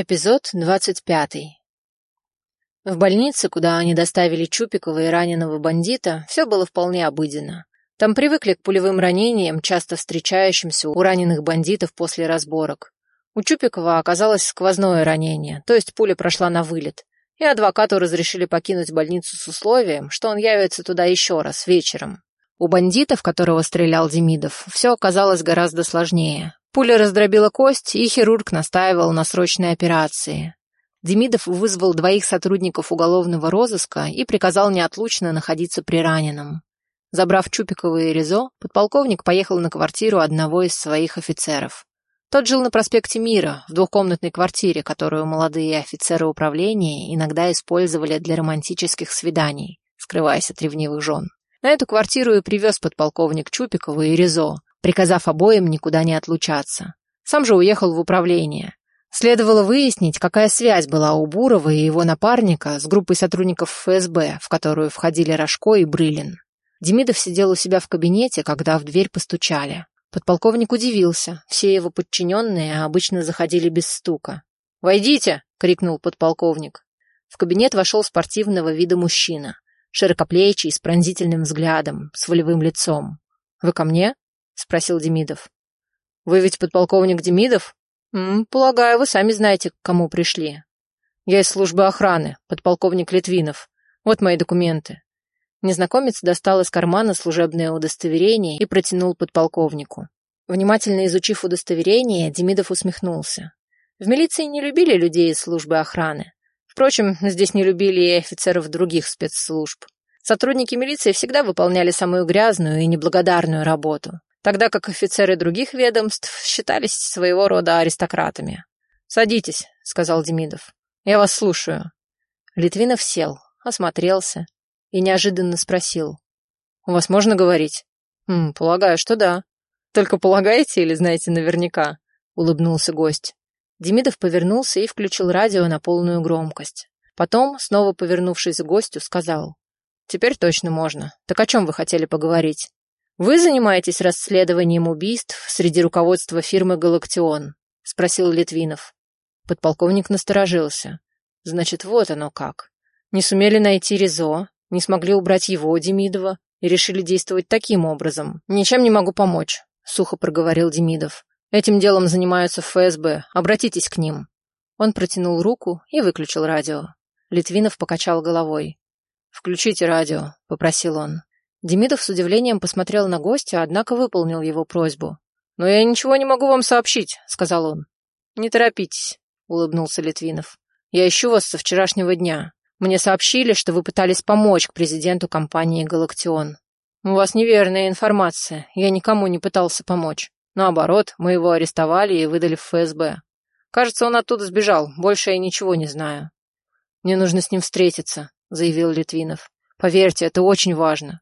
Эпизод двадцать пятый. В больнице, куда они доставили Чупикова и раненого бандита, все было вполне обыденно. Там привыкли к пулевым ранениям, часто встречающимся у раненых бандитов после разборок. У Чупикова оказалось сквозное ранение, то есть пуля прошла на вылет, и адвокату разрешили покинуть больницу с условием, что он явится туда еще раз, вечером. У бандита, которого стрелял Демидов, все оказалось гораздо сложнее. Пуля раздробила кость, и хирург настаивал на срочной операции. Демидов вызвал двоих сотрудников уголовного розыска и приказал неотлучно находиться при раненом. Забрав Чупикова и Ризо, подполковник поехал на квартиру одного из своих офицеров. Тот жил на проспекте Мира, в двухкомнатной квартире, которую молодые офицеры управления иногда использовали для романтических свиданий, скрываясь от ревнивых жен. На эту квартиру и привез подполковник Чупикова и Ризо, приказав обоим никуда не отлучаться. Сам же уехал в управление. Следовало выяснить, какая связь была у Бурова и его напарника с группой сотрудников ФСБ, в которую входили Рожко и Брылин. Демидов сидел у себя в кабинете, когда в дверь постучали. Подполковник удивился. Все его подчиненные обычно заходили без стука. «Войдите!» — крикнул подполковник. В кабинет вошел спортивного вида мужчина. Широкоплечий, с пронзительным взглядом, с волевым лицом. «Вы ко мне?» — спросил Демидов. «Вы ведь подполковник Демидов? М -м, полагаю, вы сами знаете, к кому пришли. Я из службы охраны, подполковник Литвинов. Вот мои документы». Незнакомец достал из кармана служебное удостоверение и протянул подполковнику. Внимательно изучив удостоверение, Демидов усмехнулся. В милиции не любили людей из службы охраны. Впрочем, здесь не любили и офицеров других спецслужб. Сотрудники милиции всегда выполняли самую грязную и неблагодарную работу тогда как офицеры других ведомств считались своего рода аристократами. «Садитесь», — сказал Демидов. «Я вас слушаю». Литвинов сел, осмотрелся и неожиданно спросил. «У вас можно говорить?» «М, «Полагаю, что да». «Только полагаете или знаете наверняка?» — улыбнулся гость. Демидов повернулся и включил радио на полную громкость. Потом, снова повернувшись к гостю, сказал. «Теперь точно можно. Так о чем вы хотели поговорить?» «Вы занимаетесь расследованием убийств среди руководства фирмы «Галактион»?» — спросил Литвинов. Подполковник насторожился. «Значит, вот оно как. Не сумели найти Ризо, не смогли убрать его, Демидова, и решили действовать таким образом. Ничем не могу помочь», — сухо проговорил Демидов. «Этим делом занимаются ФСБ. Обратитесь к ним». Он протянул руку и выключил радио. Литвинов покачал головой. «Включите радио», — попросил он. Демидов с удивлением посмотрел на гостя, однако выполнил его просьбу. «Но я ничего не могу вам сообщить», — сказал он. «Не торопитесь», — улыбнулся Литвинов. «Я ищу вас со вчерашнего дня. Мне сообщили, что вы пытались помочь президенту компании «Галактион». У вас неверная информация. Я никому не пытался помочь. Наоборот, мы его арестовали и выдали в ФСБ. Кажется, он оттуда сбежал. Больше я ничего не знаю. Мне нужно с ним встретиться, заявил Литвинов. Поверьте, это очень важно.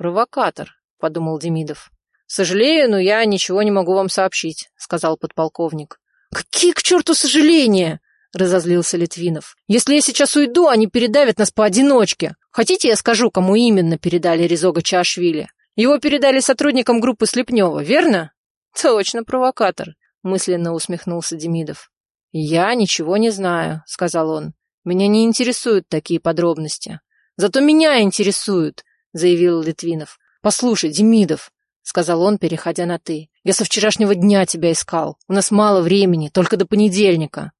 «Провокатор», — подумал Демидов. «Сожалею, но я ничего не могу вам сообщить», — сказал подполковник. «Какие к черту сожаления?» — разозлился Литвинов. «Если я сейчас уйду, они передавят нас поодиночке. Хотите, я скажу, кому именно передали Резога Чашвили? Его передали сотрудникам группы Слепнева, верно?» «Точно провокатор», — мысленно усмехнулся Демидов. «Я ничего не знаю», — сказал он. «Меня не интересуют такие подробности. Зато меня интересуют. — заявил Литвинов. «Послушай, Демидов», — сказал он, переходя на «ты», — «я со вчерашнего дня тебя искал. У нас мало времени, только до понедельника».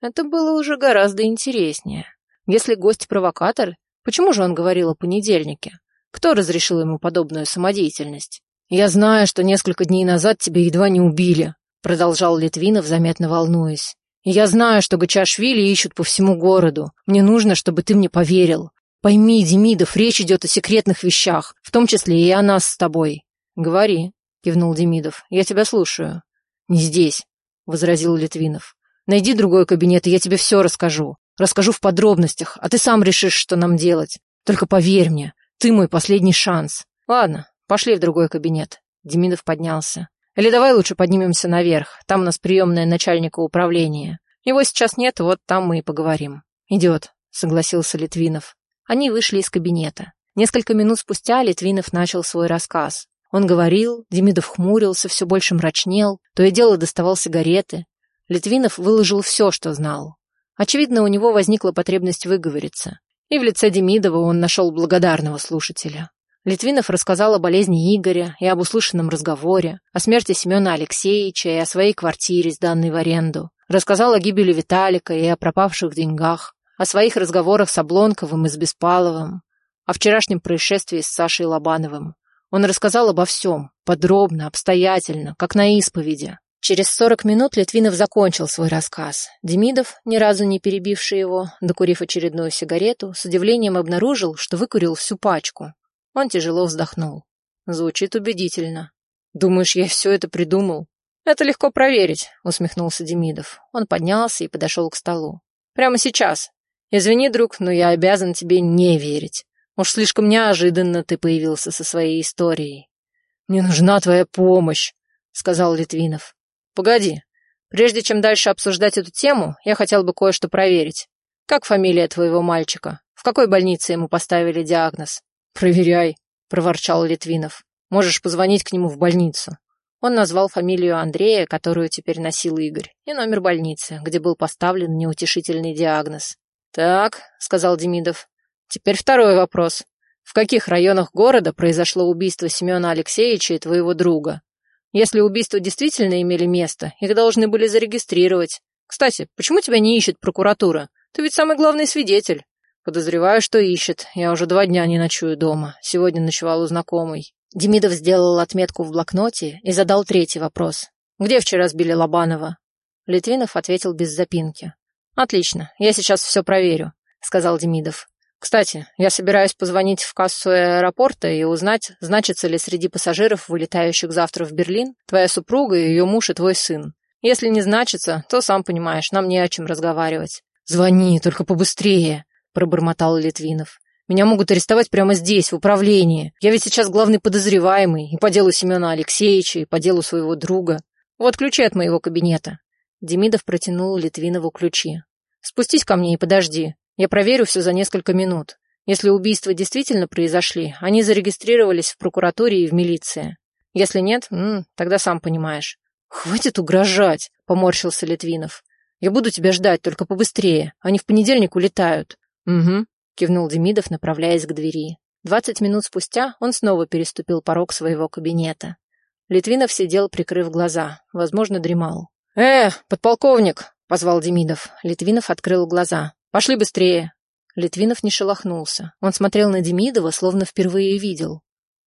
Это было уже гораздо интереснее. Если гость провокатор, почему же он говорил о понедельнике? Кто разрешил ему подобную самодеятельность? «Я знаю, что несколько дней назад тебя едва не убили», — продолжал Литвинов, заметно волнуясь. «Я знаю, что Гачашвили ищут по всему городу. Мне нужно, чтобы ты мне поверил. Пойми, Демидов, речь идет о секретных вещах, в том числе и о нас с тобой. Говори, кивнул Демидов. Я тебя слушаю. Не здесь, возразил Литвинов. Найди другой кабинет, и я тебе все расскажу. Расскажу в подробностях, а ты сам решишь, что нам делать. Только поверь мне, ты мой последний шанс. Ладно, пошли в другой кабинет. Демидов поднялся. Или давай лучше поднимемся наверх. Там у нас приемная начальника управления. Его сейчас нет, вот там мы и поговорим. Идет, согласился Литвинов. Они вышли из кабинета. Несколько минут спустя Литвинов начал свой рассказ. Он говорил, Демидов хмурился, все больше мрачнел, то и дело доставал сигареты. Литвинов выложил все, что знал. Очевидно, у него возникла потребность выговориться. И в лице Демидова он нашел благодарного слушателя. Литвинов рассказал о болезни Игоря и об услышанном разговоре, о смерти Семена Алексеевича и о своей квартире, сданной в аренду. Рассказал о гибели Виталика и о пропавших деньгах, о своих разговорах с Облонковым и с Беспаловым, о вчерашнем происшествии с Сашей Лобановым. Он рассказал обо всем, подробно, обстоятельно, как на исповеди. Через сорок минут Литвинов закончил свой рассказ. Демидов, ни разу не перебивший его, докурив очередную сигарету, с удивлением обнаружил, что выкурил всю пачку. Он тяжело вздохнул. Звучит убедительно. Думаешь, я все это придумал? Это легко проверить, усмехнулся Демидов. Он поднялся и подошел к столу. Прямо сейчас. Извини, друг, но я обязан тебе не верить. Уж слишком неожиданно ты появился со своей историей. Мне нужна твоя помощь, сказал Литвинов. Погоди. Прежде чем дальше обсуждать эту тему, я хотел бы кое-что проверить. Как фамилия твоего мальчика? В какой больнице ему поставили диагноз? «Проверяй», — проворчал Литвинов. «Можешь позвонить к нему в больницу». Он назвал фамилию Андрея, которую теперь носил Игорь, и номер больницы, где был поставлен неутешительный диагноз. «Так», — сказал Демидов. «Теперь второй вопрос. В каких районах города произошло убийство Семена Алексеевича и твоего друга? Если убийства действительно имели место, их должны были зарегистрировать. Кстати, почему тебя не ищет прокуратура? Ты ведь самый главный свидетель». Подозреваю, что ищет. Я уже два дня не ночую дома. Сегодня ночевал у знакомой. Демидов сделал отметку в блокноте и задал третий вопрос. «Где вчера сбили Лобанова?» Литвинов ответил без запинки. «Отлично, я сейчас все проверю», — сказал Демидов. «Кстати, я собираюсь позвонить в кассу аэропорта и узнать, значится ли среди пассажиров, вылетающих завтра в Берлин, твоя супруга, ее муж и твой сын. Если не значится, то, сам понимаешь, нам не о чем разговаривать». «Звони, только побыстрее», пробормотал Литвинов. Меня могут арестовать прямо здесь, в управлении. Я ведь сейчас главный подозреваемый и по делу Семена Алексеевича, и по делу своего друга. Вот ключи от моего кабинета. Демидов протянул Литвинову ключи. Спустись ко мне и подожди. Я проверю все за несколько минут. Если убийства действительно произошли, они зарегистрировались в прокуратуре и в милиции. Если нет, м тогда сам понимаешь. Хватит угрожать, поморщился Литвинов. Я буду тебя ждать, только побыстрее. Они в понедельник улетают. «Угу», — кивнул Демидов, направляясь к двери. Двадцать минут спустя он снова переступил порог своего кабинета. Литвинов сидел, прикрыв глаза, возможно, дремал. «Э, подполковник!» — позвал Демидов. Литвинов открыл глаза. «Пошли быстрее!» Литвинов не шелохнулся. Он смотрел на Демидова, словно впервые видел.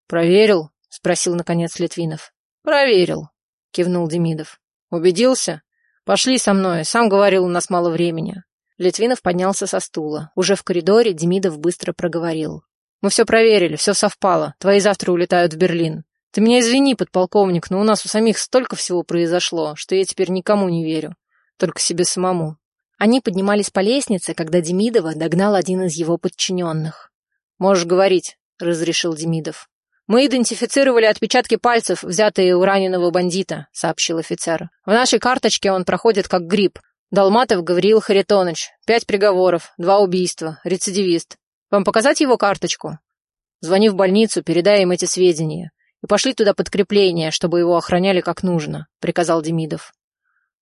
«Проверил?» — спросил, наконец, Литвинов. «Проверил», — кивнул Демидов. «Убедился? Пошли со мной, сам говорил, у нас мало времени». Литвинов поднялся со стула. Уже в коридоре Демидов быстро проговорил. «Мы все проверили, все совпало. Твои завтра улетают в Берлин. Ты меня извини, подполковник, но у нас у самих столько всего произошло, что я теперь никому не верю. Только себе самому». Они поднимались по лестнице, когда Демидова догнал один из его подчиненных. «Можешь говорить», — разрешил Демидов. «Мы идентифицировали отпечатки пальцев, взятые у раненого бандита», — сообщил офицер. «В нашей карточке он проходит как гриб. Долматов Гавриил Харитонович. Пять приговоров, два убийства, рецидивист. Вам показать его карточку? Звони в больницу, передай им эти сведения. И пошли туда подкрепление, чтобы его охраняли как нужно, приказал Демидов.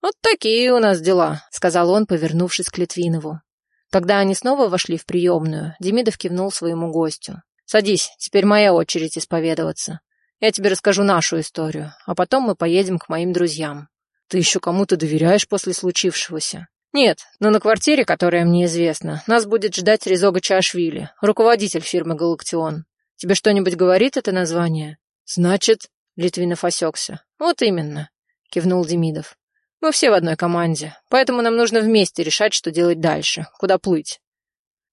Вот такие у нас дела, сказал он, повернувшись к Литвинову. Когда они снова вошли в приемную, Демидов кивнул своему гостю. «Садись, теперь моя очередь исповедоваться. Я тебе расскажу нашу историю, а потом мы поедем к моим друзьям. Ты еще кому-то доверяешь после случившегося? Нет, но на квартире, которая мне известна, нас будет ждать Резога Чашвили, руководитель фирмы «Галактион». Тебе что-нибудь говорит это название? Значит, Литвинов осекся. Вот именно, кивнул Демидов. Мы все в одной команде, поэтому нам нужно вместе решать, что делать дальше, куда плыть.